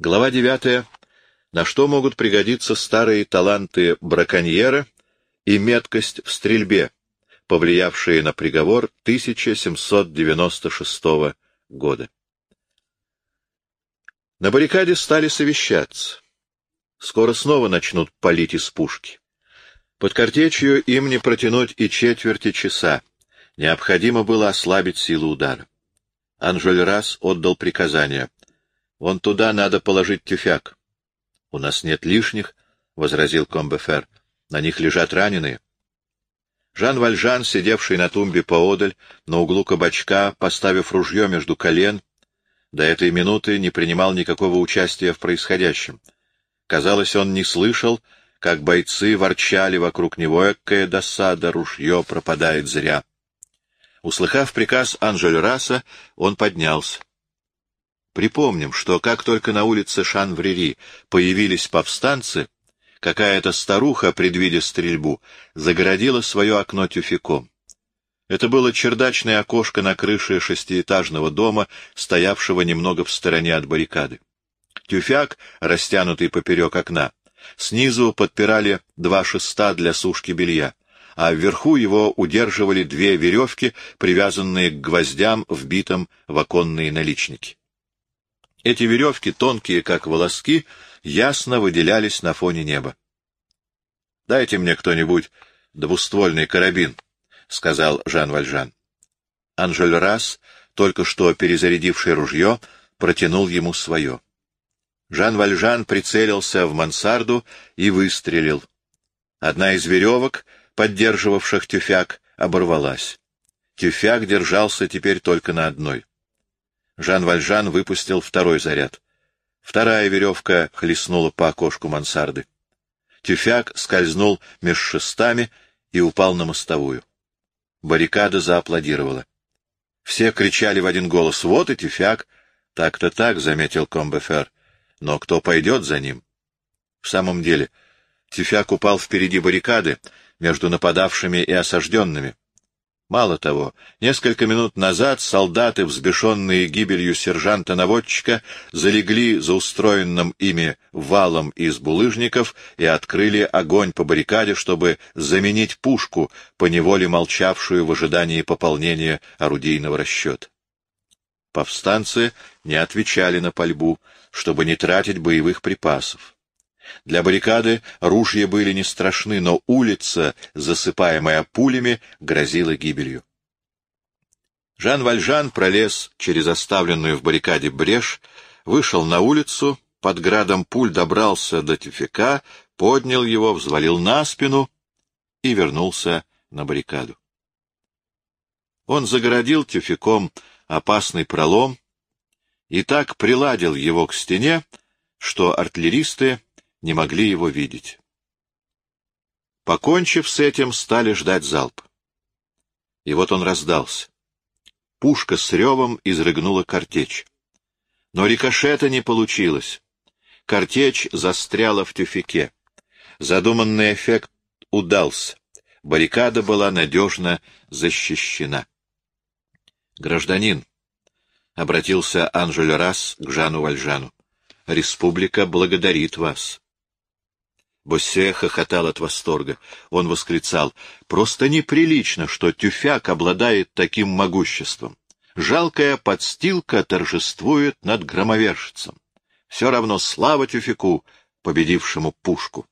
Глава девятая. На что могут пригодиться старые таланты браконьера и меткость в стрельбе, повлиявшие на приговор 1796 года. На баррикаде стали совещаться. Скоро снова начнут палить из пушки. Под картечью им не протянуть и четверти часа. Необходимо было ослабить силу удара. Анжель раз отдал приказание. Вон туда надо положить тюфяк. — У нас нет лишних, — возразил Комбефер. — На них лежат раненые. Жан Вальжан, сидевший на тумбе поодаль, на углу кабачка, поставив ружье между колен, до этой минуты не принимал никакого участия в происходящем. Казалось, он не слышал, как бойцы ворчали вокруг него, экая досада, ружье пропадает зря. Услыхав приказ Анжель Раса, он поднялся. Припомним, что как только на улице Шанврери появились повстанцы, какая-то старуха, предвидя стрельбу, загородила свое окно тюфяком. Это было чердачное окошко на крыше шестиэтажного дома, стоявшего немного в стороне от баррикады. Тюфяк, растянутый поперек окна, снизу подпирали два шеста для сушки белья, а вверху его удерживали две веревки, привязанные к гвоздям, вбитым в оконные наличники. Эти веревки, тонкие как волоски, ясно выделялись на фоне неба. — Дайте мне кто-нибудь двуствольный карабин, — сказал Жан Вальжан. Анжель Расс, только что перезарядивший ружье, протянул ему свое. Жан Вальжан прицелился в мансарду и выстрелил. Одна из веревок, поддерживавших тюфяк, оборвалась. Тюфяк держался теперь только на одной. Жан Вальжан выпустил второй заряд. Вторая веревка хлестнула по окошку мансарды. Тюфяк скользнул меж шестами и упал на мостовую. Баррикада зааплодировала. Все кричали в один голос «Вот и тюфяк!» «Так-то так», — заметил Комбефер. «Но кто пойдет за ним?» В самом деле, тюфяк упал впереди баррикады, между нападавшими и осажденными. Мало того, несколько минут назад солдаты, взбешенные гибелью сержанта-наводчика, залегли за устроенным ими валом из булыжников и открыли огонь по баррикаде, чтобы заменить пушку, поневоле молчавшую в ожидании пополнения орудийного расчета. Повстанцы не отвечали на пальбу, чтобы не тратить боевых припасов. Для баррикады ружья были не страшны, но улица, засыпаемая пулями, грозила гибелью. Жан Вальжан пролез через оставленную в баррикаде брешь, вышел на улицу, под градом пуль добрался до тюфяка, поднял его, взвалил на спину и вернулся на баррикаду. Он загородил тюфяком опасный пролом и так приладил его к стене, что артиллеристы не могли его видеть. Покончив с этим, стали ждать залп. И вот он раздался. Пушка с ревом изрыгнула картечь. Но рикошета не получилось. Картечь застряла в тюфике. Задуманный эффект удался. Баррикада была надежно защищена. «Гражданин», — обратился Анжель Расс к Жану Вальжану, — «республика благодарит вас. Боссе хохотал от восторга. Он восклицал, «Просто неприлично, что тюфяк обладает таким могуществом. Жалкая подстилка торжествует над громовержцем. Все равно слава тюфяку, победившему пушку».